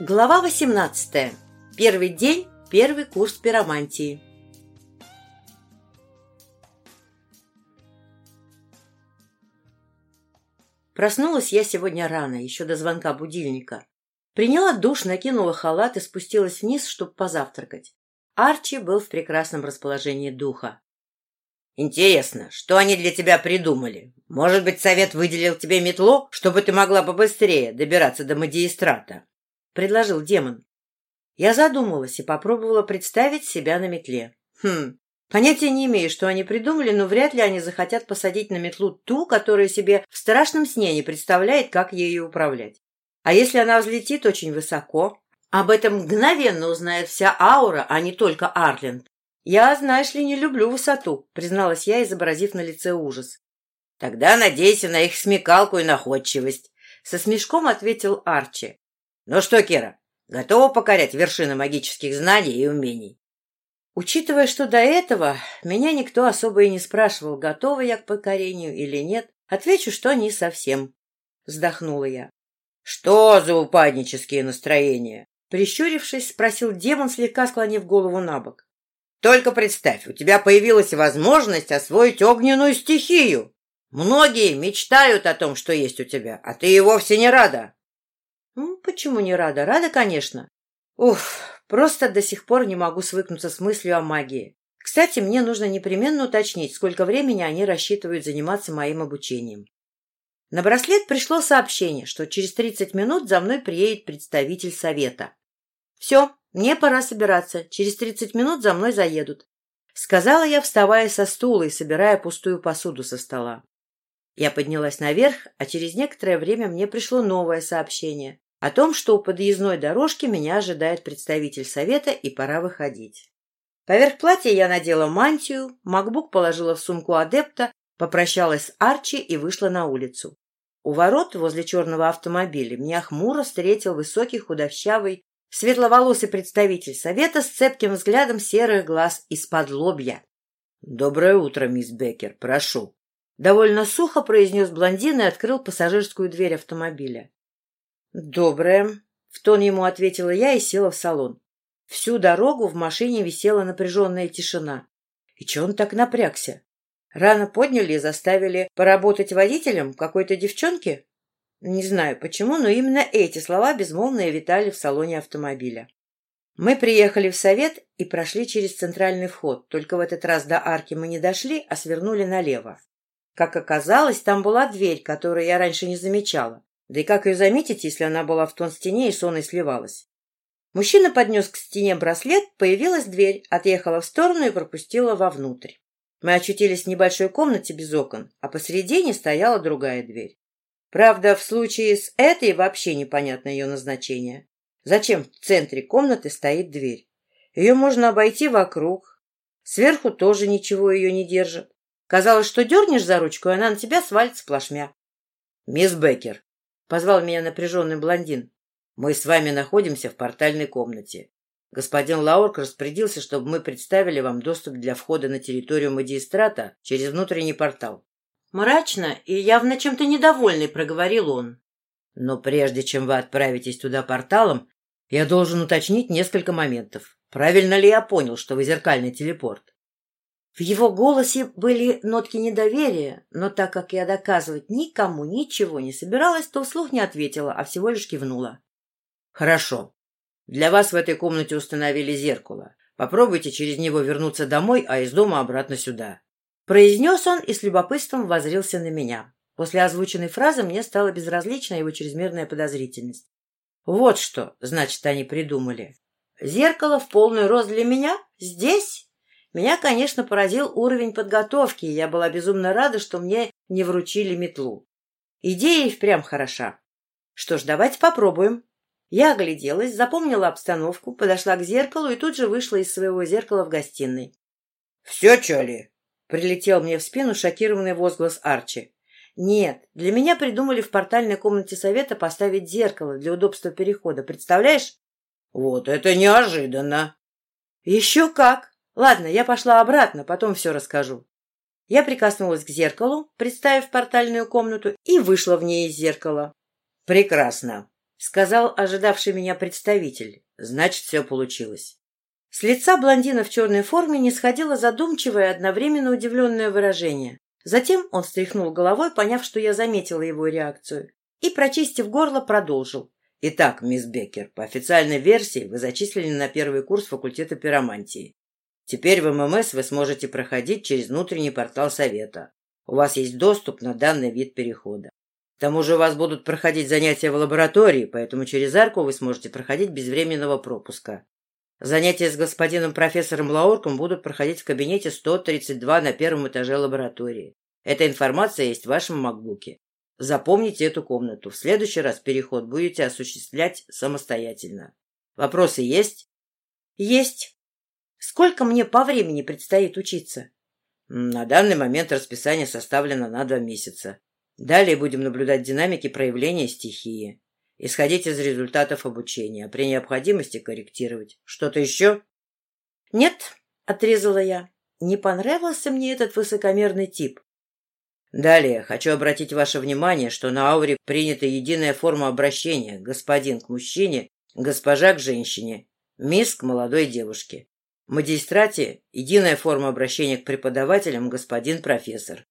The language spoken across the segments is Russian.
Глава 18. Первый день, первый курс пиромантии. Проснулась я сегодня рано, еще до звонка будильника. Приняла душ, накинула халат и спустилась вниз, чтобы позавтракать. Арчи был в прекрасном расположении духа. «Интересно, что они для тебя придумали? Может быть, совет выделил тебе метлу, чтобы ты могла побыстрее добираться до магистрата?» — предложил демон. Я задумалась и попробовала представить себя на метле. Хм, понятия не имею, что они придумали, но вряд ли они захотят посадить на метлу ту, которая себе в страшном сне не представляет, как ею управлять. А если она взлетит очень высоко? Об этом мгновенно узнает вся аура, а не только Арленд. Я, знаешь ли, не люблю высоту, призналась я, изобразив на лице ужас. Тогда надейся на их смекалку и находчивость, со смешком ответил Арчи. Ну что, Кира, готова покорять вершины магических знаний и умений? Учитывая, что до этого меня никто особо и не спрашивал, готова я к покорению или нет, отвечу, что не совсем. Вздохнула я. Что за упаднические настроения? Прищурившись, спросил демон, слегка склонив голову на бок. Только представь, у тебя появилась возможность освоить огненную стихию. Многие мечтают о том, что есть у тебя, а ты и вовсе не рада. Почему не рада? Рада, конечно. Уф, просто до сих пор не могу свыкнуться с мыслью о магии. Кстати, мне нужно непременно уточнить, сколько времени они рассчитывают заниматься моим обучением. На браслет пришло сообщение, что через 30 минут за мной приедет представитель совета. «Все, мне пора собираться. Через 30 минут за мной заедут», — сказала я, вставая со стула и собирая пустую посуду со стола. Я поднялась наверх, а через некоторое время мне пришло новое сообщение о том, что у подъездной дорожки меня ожидает представитель совета и пора выходить. Поверх платья я надела мантию, макбук положила в сумку адепта, попрощалась с Арчи и вышла на улицу. У ворот возле черного автомобиля меня хмуро встретил высокий худощавый, светловолосый представитель совета с цепким взглядом серых глаз из-под лобья. — Доброе утро, мисс Беккер, прошу. Довольно сухо произнес блондин и открыл пассажирскую дверь автомобиля. «Доброе», — в тон ему ответила я и села в салон. Всю дорогу в машине висела напряженная тишина. И че он так напрягся? Рано подняли и заставили поработать водителем какой-то девчонки? Не знаю почему, но именно эти слова безмолвно витали в салоне автомобиля. Мы приехали в совет и прошли через центральный вход, только в этот раз до арки мы не дошли, а свернули налево. Как оказалось, там была дверь, которую я раньше не замечала. Да и как ее заметить, если она была в тон стене и сонной сливалась? Мужчина поднес к стене браслет, появилась дверь, отъехала в сторону и пропустила вовнутрь. Мы очутились в небольшой комнате без окон, а посередине стояла другая дверь. Правда, в случае с этой вообще непонятно ее назначение. Зачем в центре комнаты стоит дверь? Ее можно обойти вокруг. Сверху тоже ничего ее не держит. Казалось, что дернешь за ручку, и она на тебя свалится плашмя. — Мисс Беккер, — позвал меня напряженный блондин. «Мы с вами находимся в портальной комнате. Господин Лаурк распорядился, чтобы мы представили вам доступ для входа на территорию магистрата через внутренний портал». Мрачно и явно чем-то недовольный проговорил он. «Но прежде чем вы отправитесь туда порталом, я должен уточнить несколько моментов. Правильно ли я понял, что вы зеркальный телепорт?» В его голосе были нотки недоверия, но так как я доказывать никому ничего не собиралась, то вслух не ответила, а всего лишь кивнула. «Хорошо. Для вас в этой комнате установили зеркало. Попробуйте через него вернуться домой, а из дома обратно сюда». Произнес он и с любопытством возрился на меня. После озвученной фразы мне стала безразлична его чрезмерная подозрительность. Вот что, значит, они придумали. Зеркало в полный рост для меня? Здесь? Меня, конечно, поразил уровень подготовки, и я была безумно рада, что мне не вручили метлу. Идея и впрямь хороша. Что ж, давайте попробуем. Я огляделась, запомнила обстановку, подошла к зеркалу и тут же вышла из своего зеркала в гостиной. — Все, Чоли? — прилетел мне в спину шокированный возглас Арчи. — Нет, для меня придумали в портальной комнате совета поставить зеркало для удобства перехода, представляешь? — Вот это неожиданно! — Еще как! Ладно, я пошла обратно, потом все расскажу. Я прикоснулась к зеркалу, представив портальную комнату, и вышла в ней из зеркала. Прекрасно. сказал ожидавший меня представитель. Значит, все получилось. С лица блондина в черной форме не сходило задумчивое и одновременно удивленное выражение. Затем он встряхнул головой, поняв, что я заметила его реакцию, и, прочистив горло, продолжил. «Итак, мисс Беккер, по официальной версии вы зачислены на первый курс факультета пиромантии. Теперь в ММС вы сможете проходить через внутренний портал Совета. У вас есть доступ на данный вид перехода. К тому же у вас будут проходить занятия в лаборатории, поэтому через арку вы сможете проходить без временного пропуска. Занятия с господином профессором Лаурком будут проходить в кабинете 132 на первом этаже лаборатории. Эта информация есть в вашем макбуке. Запомните эту комнату. В следующий раз переход будете осуществлять самостоятельно. Вопросы есть? Есть. Сколько мне по времени предстоит учиться? На данный момент расписание составлено на два месяца. Далее будем наблюдать динамики проявления стихии. Исходить из результатов обучения, при необходимости корректировать. Что-то еще? Нет, отрезала я. Не понравился мне этот высокомерный тип. Далее хочу обратить ваше внимание, что на ауре принята единая форма обращения господин к мужчине, госпожа к женщине, мисс к молодой девушке. Магистрате единая форма обращения к преподавателям господин профессор.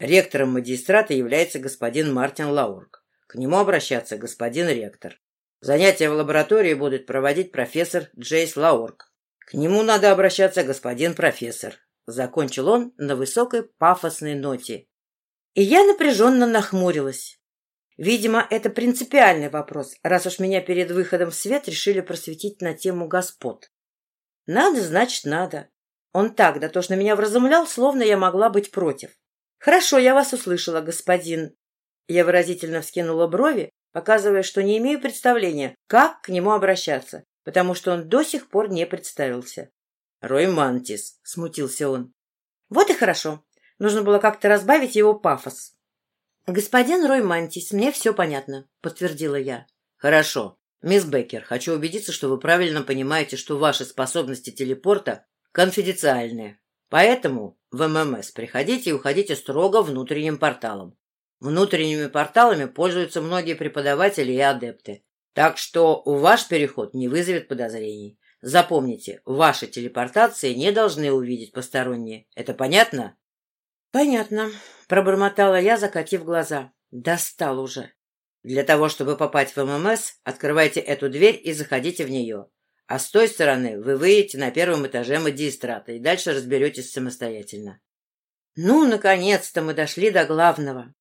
Ректором магистрата является господин Мартин Лаурк. К нему обращаться господин ректор. Занятия в лаборатории будет проводить профессор Джейс Лаурк. К нему надо обращаться господин профессор. Закончил он на высокой пафосной ноте. И я напряженно нахмурилась. Видимо, это принципиальный вопрос, раз уж меня перед выходом в свет решили просветить на тему господ. Надо, значит, надо. Он так дотошно меня вразумлял, словно я могла быть против. Хорошо, я вас услышала, господин. Я выразительно вскинула брови, показывая, что не имею представления, как к нему обращаться, потому что он до сих пор не представился. «Рой Мантис», — смутился он. «Вот и хорошо. Нужно было как-то разбавить его пафос». «Господин Рой Мантис, мне все понятно», — подтвердила я. «Хорошо. «Мисс Беккер, хочу убедиться, что вы правильно понимаете, что ваши способности телепорта конфиденциальные. Поэтому в ММС приходите и уходите строго внутренним порталом. Внутренними порталами пользуются многие преподаватели и адепты. Так что ваш переход не вызовет подозрений. Запомните, ваши телепортации не должны увидеть посторонние. Это понятно? Понятно, пробормотала я, закатив глаза. Достал уже. Для того, чтобы попасть в ММС, открывайте эту дверь и заходите в нее. А с той стороны вы выйдете на первом этаже магистрата и дальше разберетесь самостоятельно. Ну, наконец-то мы дошли до главного.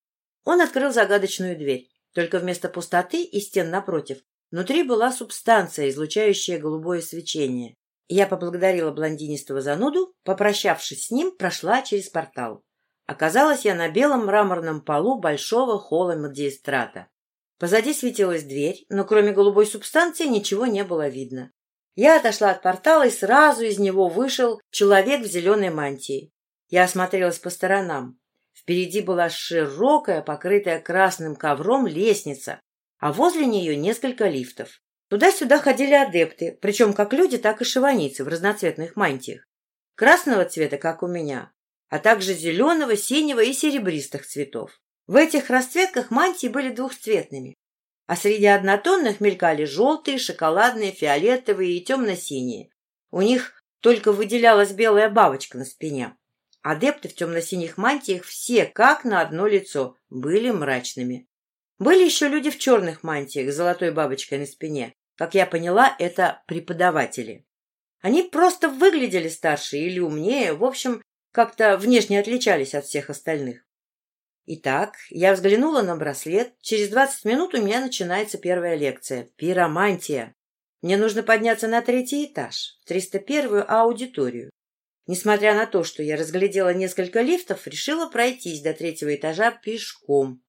Он открыл загадочную дверь. Только вместо пустоты и стен напротив, внутри была субстанция, излучающая голубое свечение. Я поблагодарила блондинистого зануду, попрощавшись с ним, прошла через портал. Оказалась я на белом мраморном полу большого холла магистрата. Позади светилась дверь, но кроме голубой субстанции ничего не было видно. Я отошла от портала, и сразу из него вышел человек в зеленой мантии. Я осмотрелась по сторонам. Впереди была широкая, покрытая красным ковром лестница, а возле нее несколько лифтов. Туда-сюда ходили адепты, причем как люди, так и шиваницы в разноцветных мантиях. Красного цвета, как у меня, а также зеленого, синего и серебристых цветов. В этих расцветках мантии были двухцветными, а среди однотонных мелькали желтые, шоколадные, фиолетовые и темно-синие. У них только выделялась белая бабочка на спине. Адепты в темно-синих мантиях все, как на одно лицо, были мрачными. Были еще люди в черных мантиях с золотой бабочкой на спине. Как я поняла, это преподаватели. Они просто выглядели старше или умнее, в общем, как-то внешне отличались от всех остальных. Итак, я взглянула на браслет. Через двадцать минут у меня начинается первая лекция. Пиромантия. Мне нужно подняться на третий этаж, в 301-ю аудиторию. Несмотря на то, что я разглядела несколько лифтов, решила пройтись до третьего этажа пешком.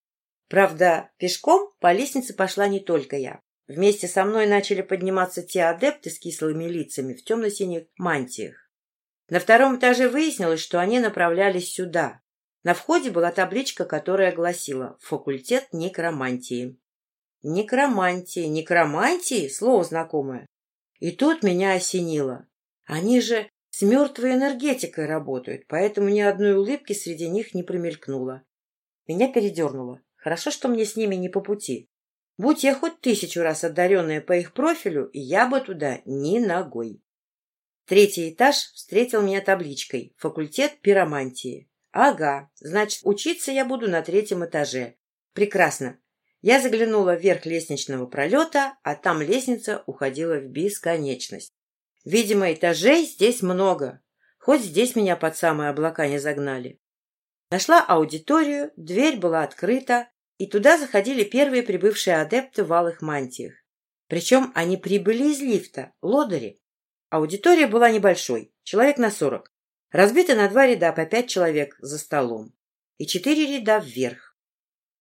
Правда, пешком по лестнице пошла не только я. Вместе со мной начали подниматься те адепты с кислыми лицами в темно-синих мантиях. На втором этаже выяснилось, что они направлялись сюда, на входе была табличка, которая гласила «Факультет некромантии». Некромантии, некромантии, слово знакомое. И тут меня осенило. Они же с мертвой энергетикой работают, поэтому ни одной улыбки среди них не промелькнуло. Меня передернуло. Хорошо, что мне с ними не по пути. Будь я хоть тысячу раз одаренная по их профилю, я бы туда ни ногой. Третий этаж встретил меня табличкой «Факультет пиромантии». Ага, значит, учиться я буду на третьем этаже. Прекрасно. Я заглянула вверх лестничного пролета, а там лестница уходила в бесконечность. Видимо, этажей здесь много. Хоть здесь меня под самые облака не загнали. Нашла аудиторию, дверь была открыта, и туда заходили первые прибывшие адепты в алых мантиях. Причем они прибыли из лифта, лодыри. Аудитория была небольшой, человек на сорок. Разбита на два ряда по пять человек за столом. И четыре ряда вверх.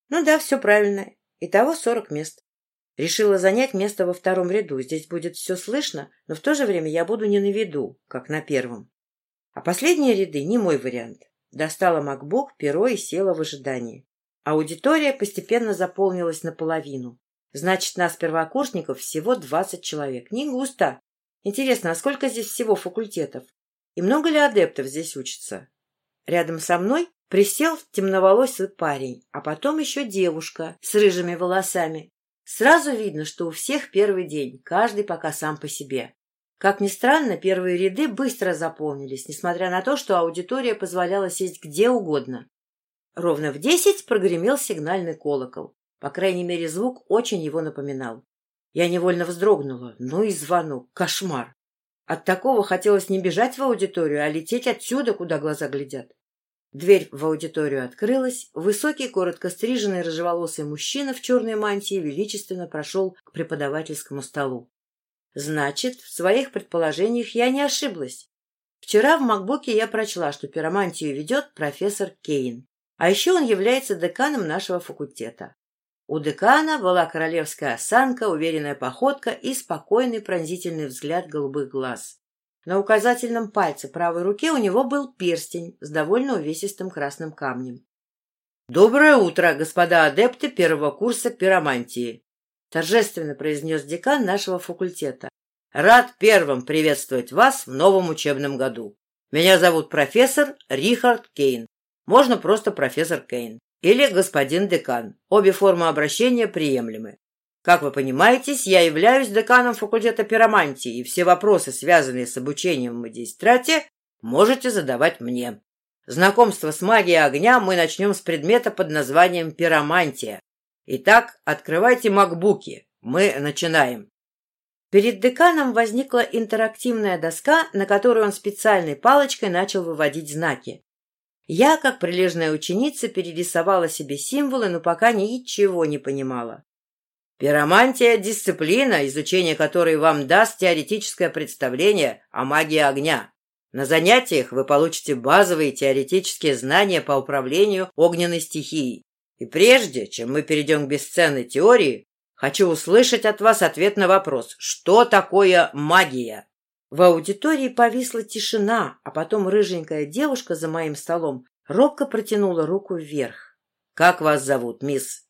Ну да, все правильно. Итого сорок мест. Решила занять место во втором ряду. Здесь будет все слышно, но в то же время я буду не на виду, как на первом. А последние ряды не мой вариант. Достала макбук, перо и села в ожидании. Аудитория постепенно заполнилась наполовину. Значит, нас, первокурсников, всего двадцать человек. Не густо. Интересно, а сколько здесь всего факультетов? И много ли адептов здесь учатся? Рядом со мной Присел темноволосый парень, а потом еще девушка с рыжими волосами. Сразу видно, что у всех первый день, каждый пока сам по себе. Как ни странно, первые ряды быстро заполнились, несмотря на то, что аудитория позволяла сесть где угодно. Ровно в десять прогремел сигнальный колокол. По крайней мере, звук очень его напоминал. Я невольно вздрогнула. Ну и звонок. Кошмар. От такого хотелось не бежать в аудиторию, а лететь отсюда, куда глаза глядят. Дверь в аудиторию открылась. Высокий, коротко стриженный, рыжеволосый мужчина в черной мантии величественно прошел к преподавательскому столу. Значит, в своих предположениях я не ошиблась. Вчера в макбуке я прочла, что пиромантию ведет профессор Кейн. А еще он является деканом нашего факультета. У декана была королевская осанка, уверенная походка и спокойный пронзительный взгляд голубых глаз. На указательном пальце правой руки у него был перстень с довольно увесистым красным камнем. «Доброе утро, господа адепты первого курса пиромантии!» торжественно произнес декан нашего факультета. «Рад первым приветствовать вас в новом учебном году. Меня зовут профессор Рихард Кейн. Можно просто профессор Кейн. Или господин декан. Обе формы обращения приемлемы. Как вы понимаете, я являюсь деканом факультета пиромантии, и все вопросы, связанные с обучением в магистрате, можете задавать мне. Знакомство с магией огня мы начнем с предмета под названием пиромантия. Итак, открывайте макбуки. Мы начинаем. Перед деканом возникла интерактивная доска, на которой он специальной палочкой начал выводить знаки. Я, как прилежная ученица, перерисовала себе символы, но пока ничего не понимала. Пиромантия – дисциплина, изучение которой вам даст теоретическое представление о магии огня. На занятиях вы получите базовые теоретические знания по управлению огненной стихией. И прежде, чем мы перейдем к бесценной теории, хочу услышать от вас ответ на вопрос, что такое магия? В аудитории повисла тишина, а потом рыженькая девушка за моим столом робко протянула руку вверх. «Как вас зовут, мисс?»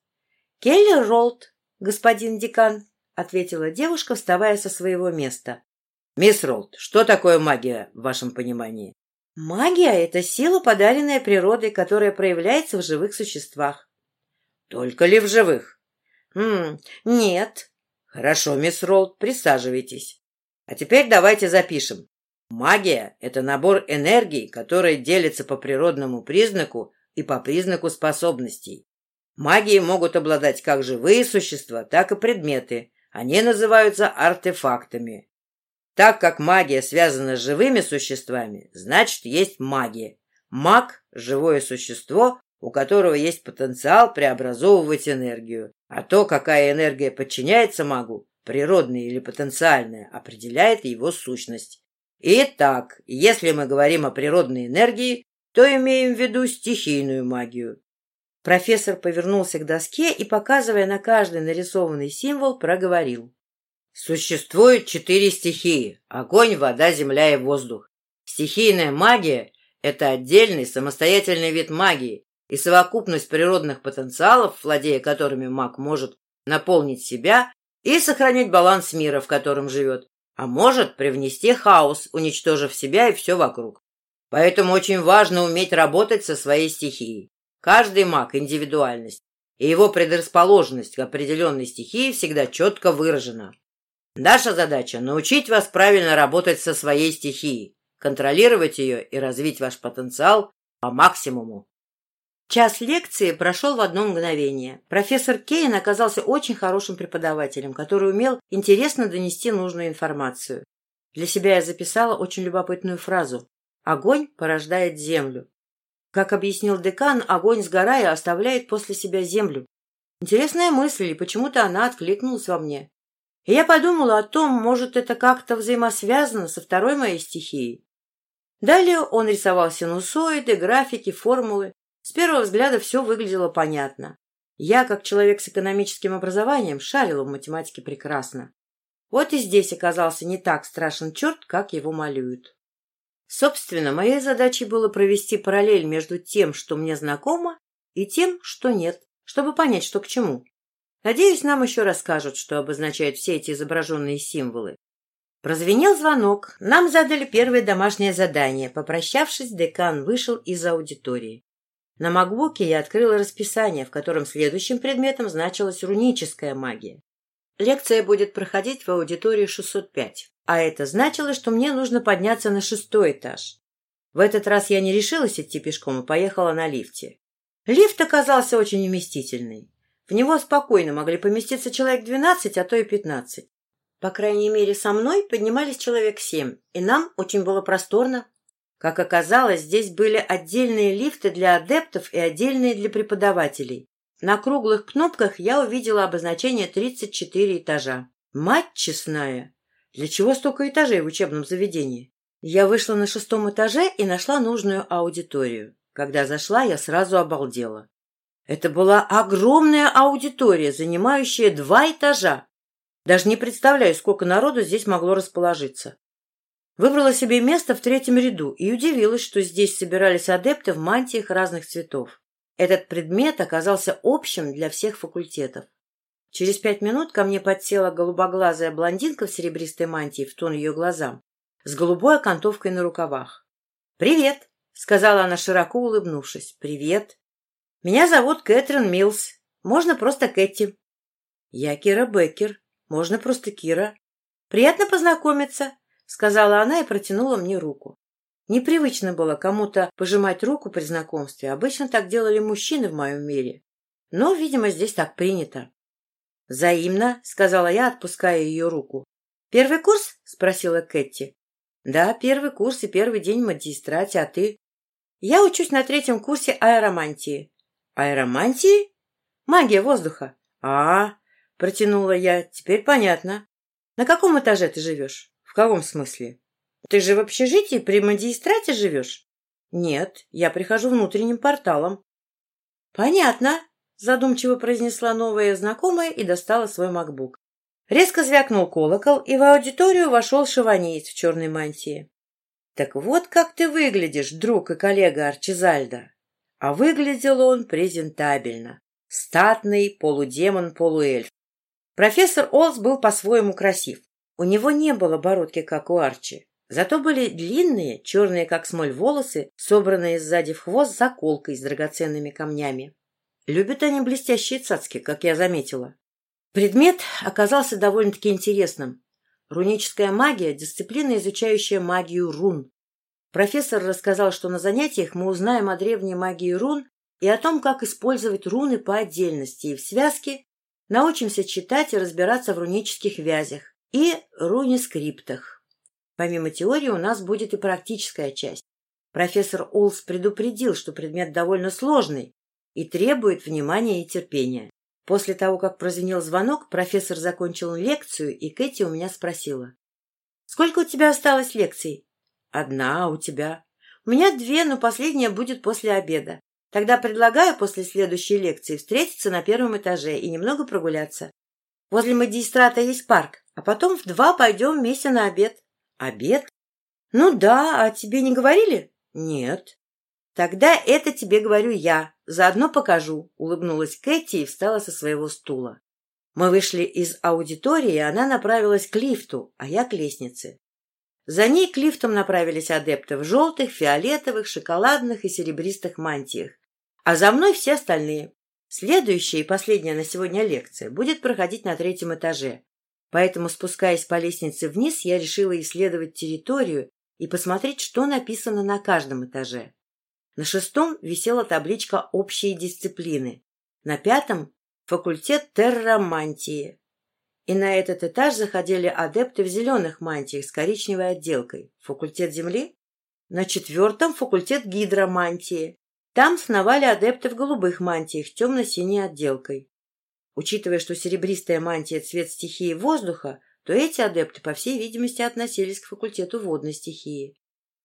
«Келли Ролд», господин декан, — ответила девушка, вставая со своего места. — Мисс Ролд, что такое магия в вашем понимании? — Магия — это сила, подаренная природой, которая проявляется в живых существах. — Только ли в живых? — Хм, нет. — Хорошо, мисс Ролд, присаживайтесь. А теперь давайте запишем. Магия — это набор энергии, который делится по природному признаку и по признаку способностей. Магией могут обладать как живые существа, так и предметы. Они называются артефактами. Так как магия связана с живыми существами, значит, есть магия. Маг – живое существо, у которого есть потенциал преобразовывать энергию. А то, какая энергия подчиняется магу, природная или потенциальная, определяет его сущность. Итак, если мы говорим о природной энергии, то имеем в виду стихийную магию. Профессор повернулся к доске и, показывая на каждый нарисованный символ, проговорил. Существует четыре стихии – огонь, вода, земля и воздух. Стихийная магия – это отдельный самостоятельный вид магии, и совокупность природных потенциалов, владея которыми маг может наполнить себя и сохранить баланс мира, в котором живет, а может привнести хаос, уничтожив себя и все вокруг. Поэтому очень важно уметь работать со своей стихией. Каждый маг – индивидуальность. и его предрасположенность к определенной стихии всегда четко выражена. Наша задача – научить вас правильно работать со своей стихией, контролировать ее и развить ваш потенциал по максимуму. Час лекции прошел в одно мгновение. Профессор Кейн оказался очень хорошим преподавателем, который умел интересно донести нужную информацию. Для себя я записала очень любопытную фразу «Огонь порождает землю». Как объяснил декан, огонь, сгорая, оставляет после себя землю. Интересная мысль, и почему-то она откликнулась во мне. И я подумала о том, может, это как-то взаимосвязано со второй моей стихией. Далее он рисовал синусоиды, графики, формулы, с первого взгляда все выглядело понятно. Я, как человек с экономическим образованием, шарила в математике прекрасно. Вот и здесь оказался не так страшен черт, как его малюют. Собственно, моей задачей было провести параллель между тем, что мне знакомо, и тем, что нет, чтобы понять, что к чему. Надеюсь, нам еще расскажут, что обозначают все эти изображенные символы. Прозвенел звонок. Нам задали первое домашнее задание. Попрощавшись, декан вышел из аудитории. На макбуке я открыла расписание, в котором следующим предметом значилась руническая магия. Лекция будет проходить в аудитории 605, а это значило, что мне нужно подняться на шестой этаж. В этот раз я не решилась идти пешком и поехала на лифте. Лифт оказался очень вместительный. В него спокойно могли поместиться человек 12, а то и 15. По крайней мере, со мной поднимались человек семь, и нам очень было просторно. Как оказалось, здесь были отдельные лифты для адептов и отдельные для преподавателей. На круглых кнопках я увидела обозначение 34 этажа. Мать честная! Для чего столько этажей в учебном заведении? Я вышла на шестом этаже и нашла нужную аудиторию. Когда зашла, я сразу обалдела. Это была огромная аудитория, занимающая два этажа. Даже не представляю, сколько народу здесь могло расположиться. Выбрала себе место в третьем ряду и удивилась, что здесь собирались адепты в мантиях разных цветов. Этот предмет оказался общим для всех факультетов. Через пять минут ко мне подсела голубоглазая блондинка в серебристой мантии в тон ее глазам, с голубой окантовкой на рукавах. «Привет!» — сказала она, широко улыбнувшись. «Привет! Меня зовут Кэтрин Милс. Можно просто Кэти». «Я Кира Беккер. Можно просто Кира. Приятно познакомиться. — сказала она и протянула мне руку. Непривычно было кому-то пожимать руку при знакомстве. Обычно так делали мужчины в моем мире. Но, видимо, здесь так принято. «Взаимно», — сказала я, отпуская ее руку. «Первый курс?» — спросила Кэти. «Да, первый курс и первый день в магистрате, а ты?» «Я учусь на третьем курсе аэромантии». «Аэромантии?» «Магия воздуха». «А, -а — протянула я, — теперь понятно. На каком этаже ты живешь?» Каком смысле? Ты же в общежитии при магистрате живешь? Нет, я прихожу внутренним порталом. Понятно, задумчиво произнесла новая знакомая и достала свой макбук. Резко звякнул колокол, и в аудиторию вошел шаванеец в черной мантии. Так вот как ты выглядишь, друг и коллега Арчизальда. А выглядел он презентабельно. Статный, полудемон-полуэльф. Профессор Олс был по-своему красив. У него не было бородки, как у Арчи. Зато были длинные, черные, как смоль, волосы, собранные сзади в хвост заколкой с драгоценными камнями. Любят они блестящие цацки, как я заметила. Предмет оказался довольно-таки интересным. Руническая магия – дисциплина, изучающая магию рун. Профессор рассказал, что на занятиях мы узнаем о древней магии рун и о том, как использовать руны по отдельности и в связке, научимся читать и разбираться в рунических вязях, и рунескриптах. Помимо теории у нас будет и практическая часть. Профессор Олс предупредил, что предмет довольно сложный и требует внимания и терпения. После того, как прозвенел звонок, профессор закончил лекцию, и Кэти у меня спросила. «Сколько у тебя осталось лекций?» «Одна, у тебя?» «У меня две, но последняя будет после обеда. Тогда предлагаю после следующей лекции встретиться на первом этаже и немного прогуляться. Возле магистрата есть парк. А потом в два пойдем вместе на обед. Обед? Ну да, а тебе не говорили? Нет. Тогда это тебе говорю я. Заодно покажу. Улыбнулась Кэти и встала со своего стула. Мы вышли из аудитории, и она направилась к лифту, а я к лестнице. За ней к лифтам направились адепты в желтых, фиолетовых, шоколадных и серебристых мантиях, а за мной все остальные. Следующая и последняя на сегодня лекция будет проходить на третьем этаже. Поэтому, спускаясь по лестнице вниз, я решила исследовать территорию и посмотреть, что написано на каждом этаже. На шестом висела табличка «Общие дисциплины», на пятом — факультет терромантии. И на этот этаж заходили адепты в зеленых мантиях с коричневой отделкой. Факультет земли? На четвертом — факультет гидромантии. Там сновали адепты в голубых мантиях с темно-синей отделкой. Учитывая, что серебристая мантия — цвет стихии воздуха, то эти адепты, по всей видимости, относились к факультету водной стихии.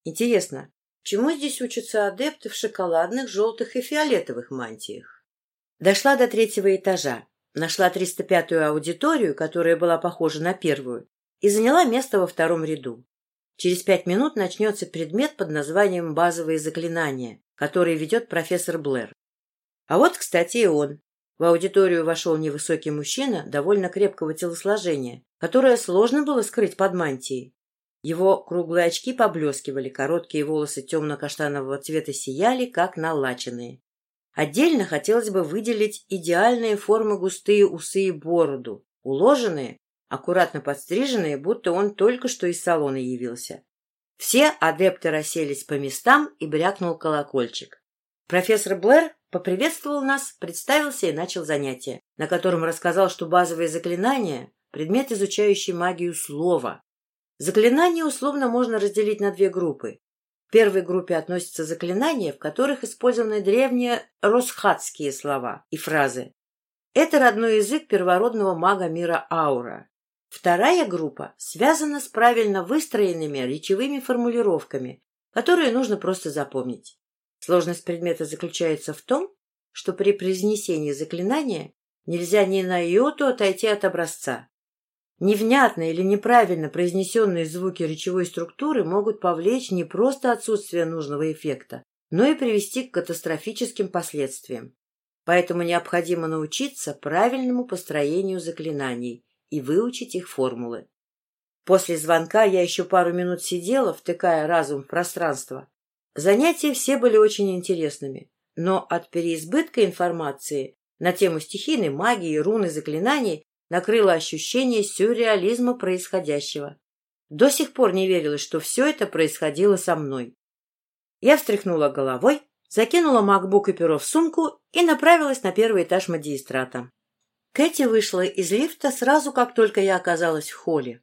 Интересно, чему здесь учатся адепты в шоколадных, желтых и фиолетовых мантиях? Дошла до третьего этажа, нашла 305-ю аудиторию, которая была похожа на первую, и заняла место во втором ряду. Через пять минут начнется предмет под названием «Базовые заклинания», который ведет профессор Блэр. А вот, кстати, и он. В аудиторию вошел невысокий мужчина довольно крепкого телосложения, которое сложно было скрыть под мантией. Его круглые очки поблескивали, короткие волосы темно-каштанового цвета сияли, как налаченные. Отдельно хотелось бы выделить идеальные формы густые усы и бороду, уложенные, аккуратно подстриженные, будто он только что из салона явился. Все адепты расселись по местам и брякнул колокольчик. Профессор Блэр поприветствовал нас, представился и начал занятие, на котором рассказал, что базовые заклинания — предмет, изучающий магию слова. Заклинания условно можно разделить на две группы. В первой группе относятся заклинания, в которых использованы древние росхатские слова и фразы. Это родной язык первородного мага мира Аура. Вторая группа связана с правильно выстроенными речевыми формулировками, которые нужно просто запомнить. Сложность предмета заключается в том, что при произнесении заклинания нельзя ни на йоту отойти от образца. Невнятно или неправильно произнесенные звуки речевой структуры могут повлечь не просто отсутствие нужного эффекта, но и привести к катастрофическим последствиям. Поэтому необходимо научиться правильному построению заклинаний и выучить их формулы. После звонка я еще пару минут сидела, втыкая разум в пространство. Занятия все были очень интересными, но от переизбытка информации на тему стихийной магии, рун и заклинаний накрыло ощущение сюрреализма происходящего. До сих пор не верилось, что все это происходило со мной. Я встряхнула головой, закинула макбук и перо в сумку и направилась на первый этаж магистрата. Кэти вышла из лифта сразу, как только я оказалась в холле.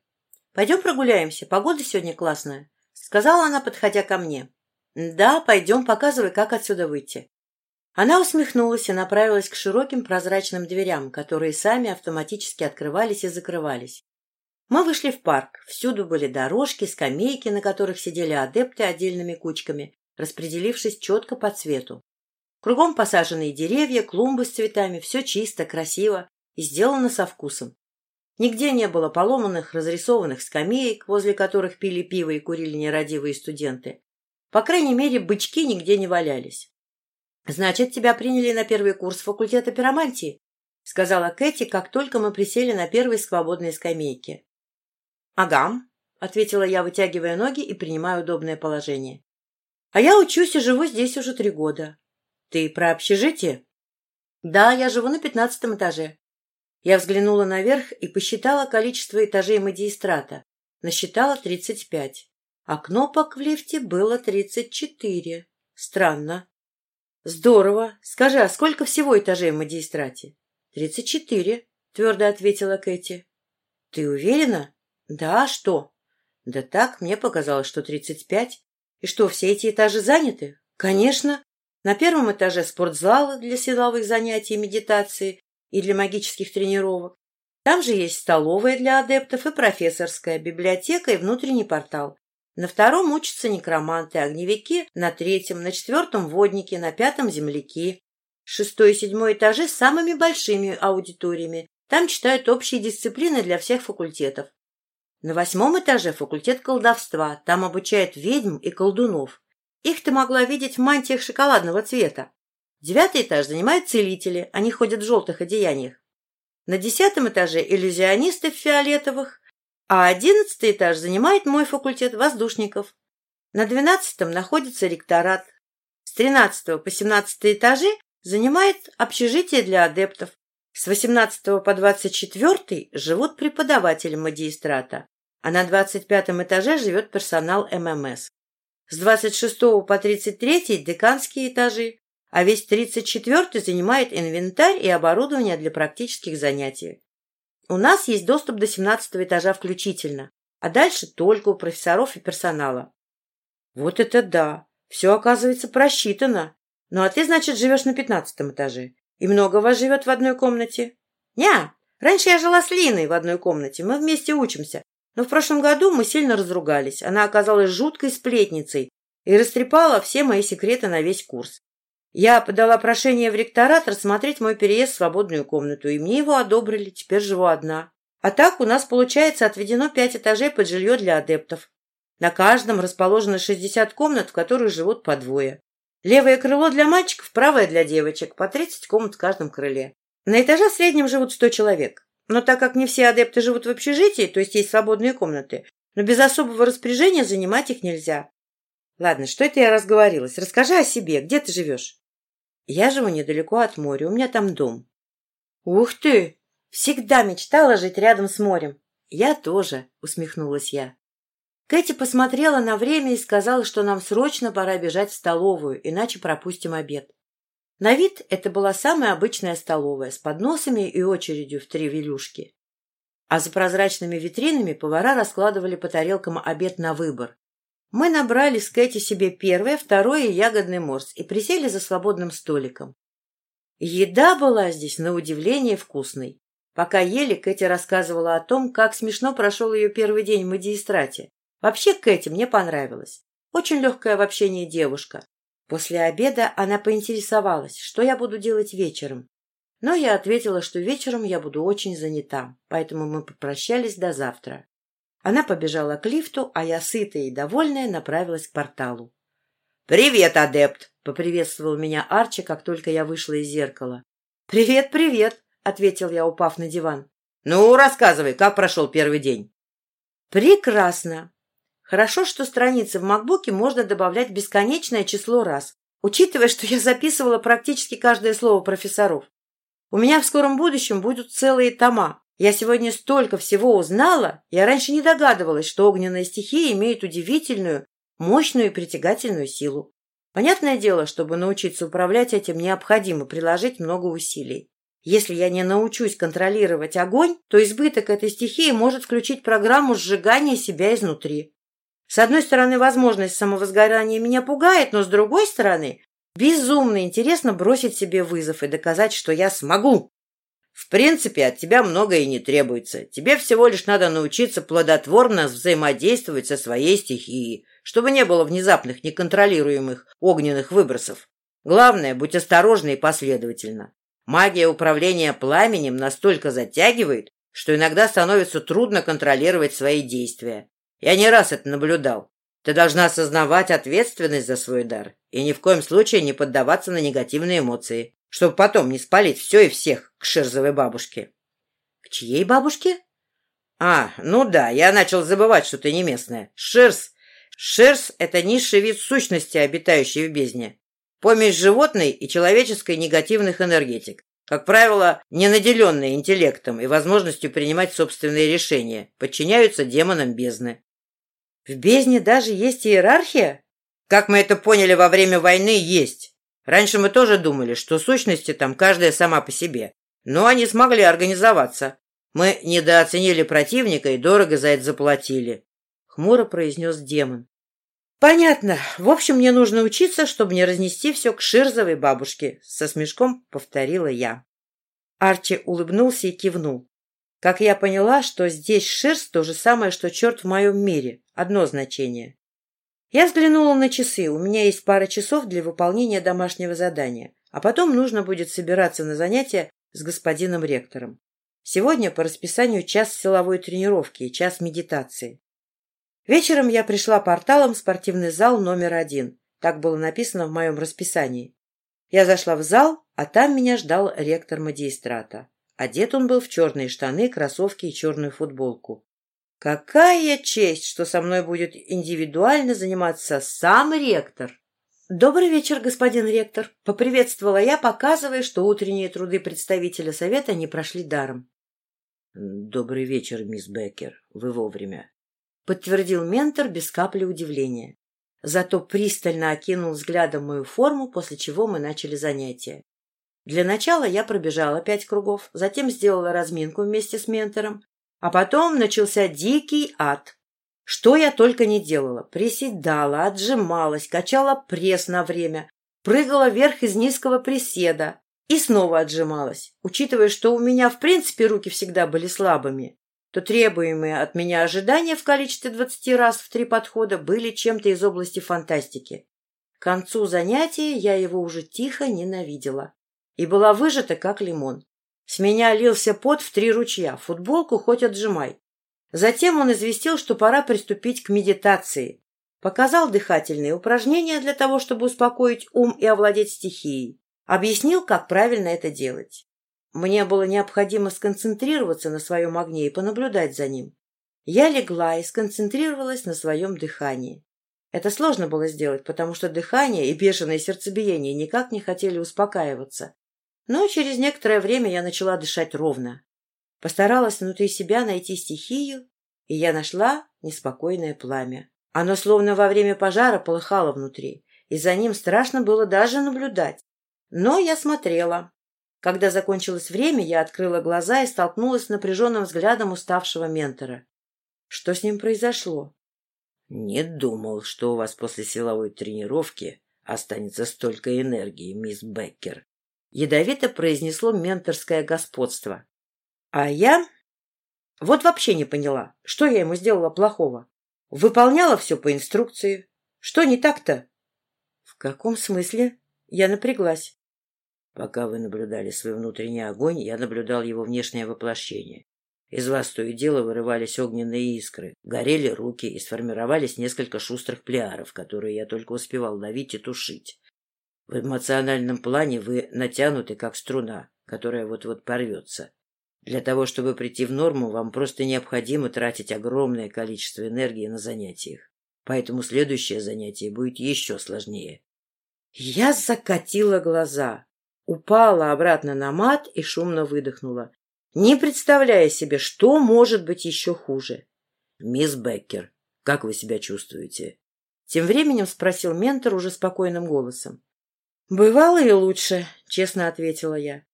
«Пойдем прогуляемся, погода сегодня классная», — сказала она, подходя ко мне. «Да, пойдем, показывай, как отсюда выйти». Она усмехнулась и направилась к широким прозрачным дверям, которые сами автоматически открывались и закрывались. Мы вышли в парк. Всюду были дорожки, скамейки, на которых сидели адепты отдельными кучками, распределившись четко по цвету. Кругом посаженные деревья, клумбы с цветами, все чисто, красиво, и сделано со вкусом. Нигде не было поломанных, разрисованных скамеек, возле которых пили пиво и курили нерадивые студенты. По крайней мере, бычки нигде не валялись. — Значит, тебя приняли на первый курс факультета пиромантии? — сказала Кэти, как только мы присели на первой свободной скамейке. — Ага, — ответила я, вытягивая ноги и принимая удобное положение. — А я учусь и живу здесь уже три года. — Ты про общежитие? — Да, я живу на пятнадцатом этаже. Я взглянула наверх и посчитала количество этажей магистрата. Насчитала тридцать пять. А кнопок в лифте было тридцать четыре. Странно. Здорово. Скажи, а сколько всего этажей в магистрате? Тридцать четыре, твердо ответила Кэти. Ты уверена? Да, а что? Да так, мне показалось, что тридцать пять. И что, все эти этажи заняты? Конечно. На первом этаже спортзалы для силовых занятий и медитации, и для магических тренировок. Там же есть столовая для адептов и профессорская, библиотека и внутренний портал. На втором учатся некроманты, огневики, на третьем, на четвертом водники, на пятом земляки. Шестой и седьмой этажи самыми большими аудиториями. Там читают общие дисциплины для всех факультетов. На восьмом этаже факультет колдовства. Там обучают ведьм и колдунов. Их ты могла видеть в мантиях шоколадного цвета. Девятый этаж занимают целители, они ходят в желтых одеяниях. На десятом этаже иллюзионисты в фиолетовых, а одиннадцатый этаж занимает мой факультет воздушников. На двенадцатом находится ректорат. С тринадцатого по семнадцатый этажи занимает общежитие для адептов. С 18 по 24 живут преподаватели магистрата, а на 25 этаже живет персонал ММС. С 26 по 33 деканские этажи, а весь 34 занимает инвентарь и оборудование для практических занятий. У нас есть доступ до 17 этажа включительно, а дальше только у профессоров и персонала. Вот это да! Все, оказывается, просчитано. Ну, а ты, значит, живешь на 15 этаже. И много вас живет в одной комнате? Ня, раньше я жила с Линой в одной комнате. Мы вместе учимся. Но в прошлом году мы сильно разругались. Она оказалась жуткой сплетницей и растрепала все мои секреты на весь курс. Я подала прошение в ректорат рассмотреть мой переезд в свободную комнату, и мне его одобрили, теперь живу одна. А так у нас, получается, отведено пять этажей под жилье для адептов. На каждом расположено 60 комнат, в которых живут по двое. Левое крыло для мальчиков, правое для девочек, по 30 комнат в каждом крыле. На этаже в среднем живут 100 человек. Но так как не все адепты живут в общежитии, то есть есть свободные комнаты, но без особого распоряжения занимать их нельзя. Ладно, что это я разговорилась? Расскажи о себе. Где ты живешь? Я живу недалеко от моря. У меня там дом. Ух ты! Всегда мечтала жить рядом с морем. Я тоже, усмехнулась я. Кэти посмотрела на время и сказала, что нам срочно пора бежать в столовую, иначе пропустим обед. На вид это была самая обычная столовая с подносами и очередью в три велюшки. А за прозрачными витринами повара раскладывали по тарелкам обед на выбор. Мы набрали с Кэти себе первое, второе и ягодный морс и присели за свободным столиком. Еда была здесь, на удивление, вкусной. Пока ели, Кэти рассказывала о том, как смешно прошел ее первый день в магистрате. Вообще Кэти мне понравилась. Очень легкая в общении девушка. После обеда она поинтересовалась, что я буду делать вечером. Но я ответила, что вечером я буду очень занята, поэтому мы попрощались до завтра. Она побежала к лифту, а я, сытая и довольная, направилась к порталу. «Привет, адепт!» — поприветствовал меня Арчи, как только я вышла из зеркала. «Привет, привет!» — ответил я, упав на диван. «Ну, рассказывай, как прошел первый день?» «Прекрасно! Хорошо, что страницы в макбуке можно добавлять бесконечное число раз, учитывая, что я записывала практически каждое слово профессоров. У меня в скором будущем будут целые тома, я сегодня столько всего узнала, я раньше не догадывалась, что огненная стихия имеет удивительную, мощную и притягательную силу. Понятное дело, чтобы научиться управлять этим, необходимо приложить много усилий. Если я не научусь контролировать огонь, то избыток этой стихии может включить программу сжигания себя изнутри. С одной стороны, возможность самовозгорания меня пугает, но с другой стороны, безумно интересно бросить себе вызов и доказать, что я смогу. В принципе, от тебя многое и не требуется. Тебе всего лишь надо научиться плодотворно взаимодействовать со своей стихией, чтобы не было внезапных, неконтролируемых огненных выбросов. Главное, будь осторожна и последовательна. Магия управления пламенем настолько затягивает, что иногда становится трудно контролировать свои действия. Я не раз это наблюдал. Ты должна осознавать ответственность за свой дар и ни в коем случае не поддаваться на негативные эмоции чтобы потом не спалить все и всех к Ширзовой бабушке. — К чьей бабушке? — А, ну да, я начал забывать, что ты не местная. Ширс. Ширс — это низший вид сущности, обитающий в бездне. Помесь животной и человеческой негативных энергетик. Как правило, не наделенные интеллектом и возможностью принимать собственные решения, подчиняются демонам бездны. В бездне даже есть иерархия? Как мы это поняли во время войны, есть. Раньше мы тоже думали, что сущности там каждая сама по себе. Но они смогли организоваться. Мы недооценили противника и дорого за это заплатили. Хмуро произнес демон. Понятно. В общем, мне нужно учиться, чтобы не разнести все к Ширзовой бабушке. Со смешком повторила я. Арчи улыбнулся и кивнул. Как я поняла, что здесь Ширс то же самое, что черт в моем мире. Одно значение. Я взглянула на часы. У меня есть пара часов для выполнения домашнего задания. А потом нужно будет собираться на занятия с господином ректором. Сегодня по расписанию час силовой тренировки и час медитации. Вечером я пришла порталом в спортивный зал номер один. Так было написано в моем расписании. Я зашла в зал, а там меня ждал ректор магистрата. Одет он был в черные штаны, кроссовки и черную футболку. Какая честь, что со мной будет индивидуально заниматься сам ректор! «Добрый вечер, господин ректор», — поприветствовала я, показывая, что утренние труды представителя совета не прошли даром. «Добрый вечер, мисс Беккер. Вы вовремя», — подтвердил ментор без капли удивления. Зато пристально окинул взглядом мою форму, после чего мы начали занятия. Для начала я пробежала пять кругов, затем сделала разминку вместе с ментором, а потом начался дикий ад. Что я только не делала. Приседала, отжималась, качала пресс на время, прыгала вверх из низкого приседа и снова отжималась. Учитывая, что у меня в принципе руки всегда были слабыми, то требуемые от меня ожидания в количестве двадцати раз в три подхода были чем-то из области фантастики. К концу занятия я его уже тихо ненавидела и была выжата, как лимон. С меня лился пот в три ручья, футболку хоть отжимай. Затем он известил, что пора приступить к медитации. Показал дыхательные упражнения для того, чтобы успокоить ум и овладеть стихией. Объяснил, как правильно это делать. Мне было необходимо сконцентрироваться на своем огне и понаблюдать за ним. Я легла и сконцентрировалась на своем дыхании. Это сложно было сделать, потому что дыхание и бешеное сердцебиение никак не хотели успокаиваться. Но через некоторое время я начала дышать ровно. Постаралась внутри себя найти стихию, и я нашла неспокойное пламя. Оно словно во время пожара полыхало внутри, и за ним страшно было даже наблюдать. Но я смотрела. Когда закончилось время, я открыла глаза и столкнулась с напряженным взглядом уставшего ментора. Что с ним произошло? — Не думал, что у вас после силовой тренировки останется столько энергии, мисс Беккер. Ядовито произнесло менторское господство. А я... Вот вообще не поняла, что я ему сделала плохого. Выполняла все по инструкции. Что не так-то? В каком смысле? Я напряглась. Пока вы наблюдали свой внутренний огонь, я наблюдал его внешнее воплощение. Из вас то и дело вырывались огненные искры, горели руки и сформировались несколько шустрых плеаров, которые я только успевал ловить и тушить. В эмоциональном плане вы натянуты, как струна, которая вот-вот порвется. Для того, чтобы прийти в норму, вам просто необходимо тратить огромное количество энергии на занятиях. Поэтому следующее занятие будет еще сложнее. Я закатила глаза, упала обратно на мат и шумно выдохнула, не представляя себе, что может быть еще хуже. «Мисс Беккер, как вы себя чувствуете?» Тем временем спросил ментор уже спокойным голосом. «Бывало и лучше», — честно ответила я.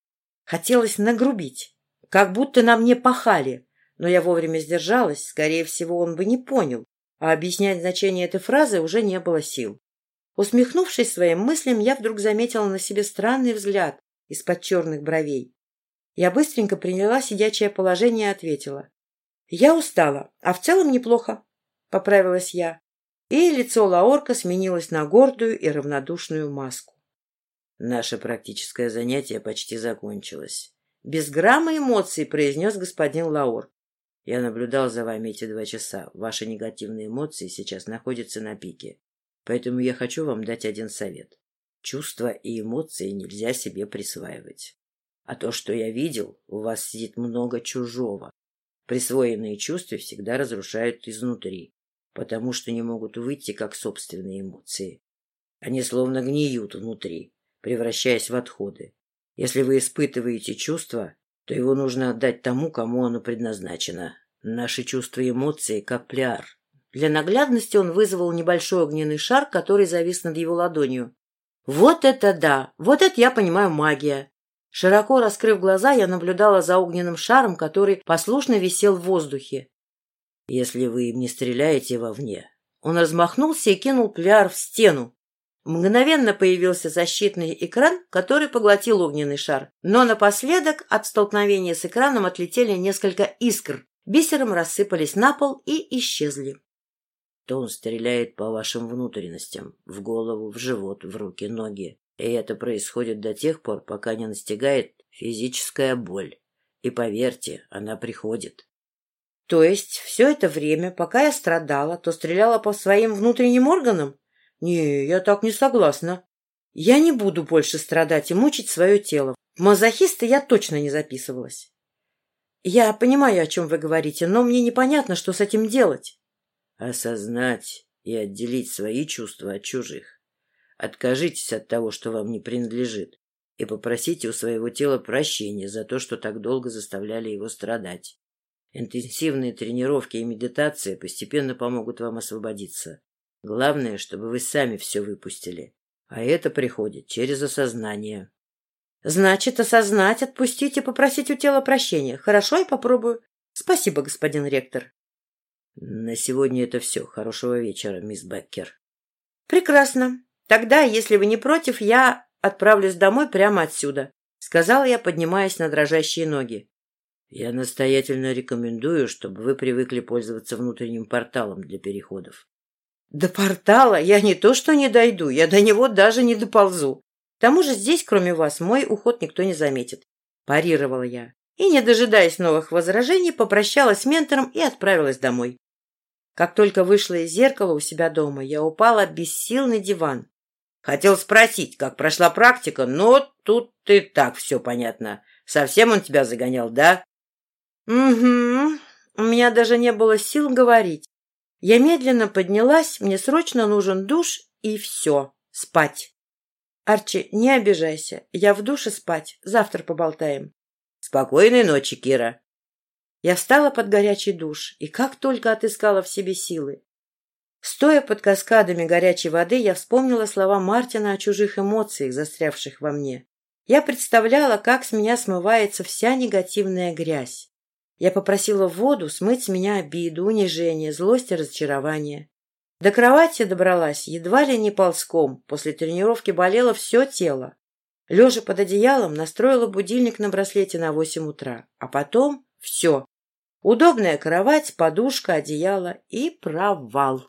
Хотелось нагрубить. Как будто на мне пахали, но я вовремя сдержалась, скорее всего, он бы не понял, а объяснять значение этой фразы уже не было сил. Усмехнувшись своим мыслям, я вдруг заметила на себе странный взгляд из-под черных бровей. Я быстренько приняла сидячее положение и ответила. «Я устала, а в целом неплохо», — поправилась я. И лицо Лаорка сменилось на гордую и равнодушную маску. Наше практическое занятие почти закончилось. Без грамма эмоций произнес господин Лаур. Я наблюдал за вами эти два часа. Ваши негативные эмоции сейчас находятся на пике. Поэтому я хочу вам дать один совет. Чувства и эмоции нельзя себе присваивать. А то, что я видел, у вас сидит много чужого. Присвоенные чувства всегда разрушают изнутри, потому что не могут выйти как собственные эмоции. Они словно гниют внутри, превращаясь в отходы. Если вы испытываете чувство, то его нужно отдать тому, кому оно предназначено. Наши чувства и эмоции как пляр. Для наглядности он вызвал небольшой огненный шар, который завис над его ладонью. Вот это да! Вот это я понимаю магия! Широко раскрыв глаза, я наблюдала за огненным шаром, который послушно висел в воздухе. Если вы им не стреляете вовне... Он размахнулся и кинул пляр в стену. Мгновенно появился защитный экран, который поглотил огненный шар. Но напоследок от столкновения с экраном отлетели несколько искр, бисером рассыпались на пол и исчезли. То он стреляет по вашим внутренностям, в голову, в живот, в руки, ноги. И это происходит до тех пор, пока не настигает физическая боль. И поверьте, она приходит. То есть все это время, пока я страдала, то стреляла по своим внутренним органам? «Не, я так не согласна. Я не буду больше страдать и мучить свое тело. В мазохисты я точно не записывалась». «Я понимаю, о чем вы говорите, но мне непонятно, что с этим делать». «Осознать и отделить свои чувства от чужих. Откажитесь от того, что вам не принадлежит, и попросите у своего тела прощения за то, что так долго заставляли его страдать. Интенсивные тренировки и медитация постепенно помогут вам освободиться. Главное, чтобы вы сами все выпустили. А это приходит через осознание. Значит, осознать, отпустить и попросить у тела прощения. Хорошо, я попробую. Спасибо, господин ректор. На сегодня это все. Хорошего вечера, мисс Беккер. Прекрасно. Тогда, если вы не против, я отправлюсь домой прямо отсюда, сказала я, поднимаясь на дрожащие ноги. Я настоятельно рекомендую, чтобы вы привыкли пользоваться внутренним порталом для переходов. До портала я не то что не дойду, я до него даже не доползу. К тому же здесь, кроме вас, мой уход никто не заметит. Парировала я. И, не дожидаясь новых возражений, попрощалась с ментором и отправилась домой. Как только вышла из зеркала у себя дома, я упала без сил на диван. Хотел спросить, как прошла практика, но тут и так все понятно. Совсем он тебя загонял, да? Угу. У меня даже не было сил говорить. Я медленно поднялась, мне срочно нужен душ, и все, спать. Арчи, не обижайся, я в душе спать, завтра поболтаем. Спокойной ночи, Кира. Я встала под горячий душ и как только отыскала в себе силы. Стоя под каскадами горячей воды, я вспомнила слова Мартина о чужих эмоциях, застрявших во мне. Я представляла, как с меня смывается вся негативная грязь. Я попросила воду смыть с меня обиду, унижение, злость и разочарование. До кровати добралась едва ли не ползком, после тренировки болело все тело. Лежа под одеялом, настроила будильник на браслете на восемь утра, а потом все. Удобная кровать, подушка, одеяло и провал.